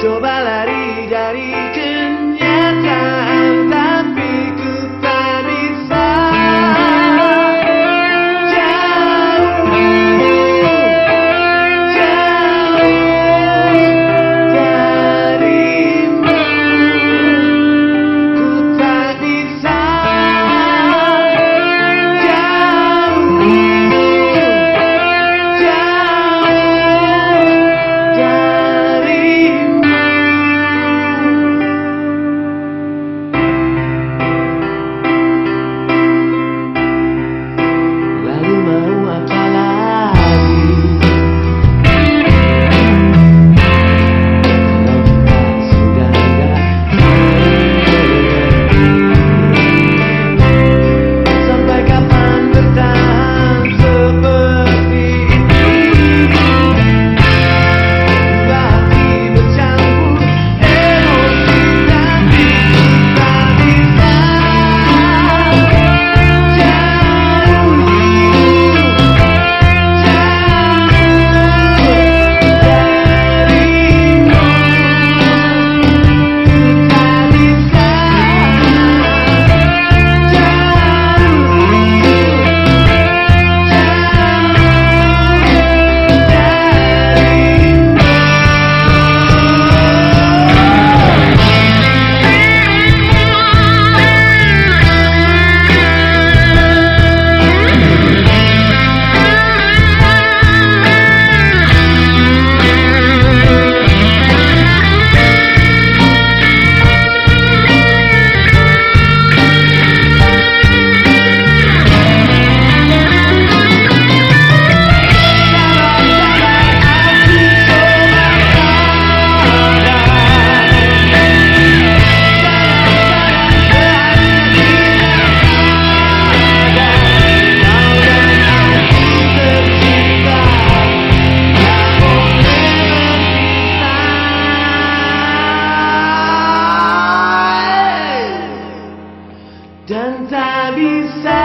Coba lari dari dan tak bisa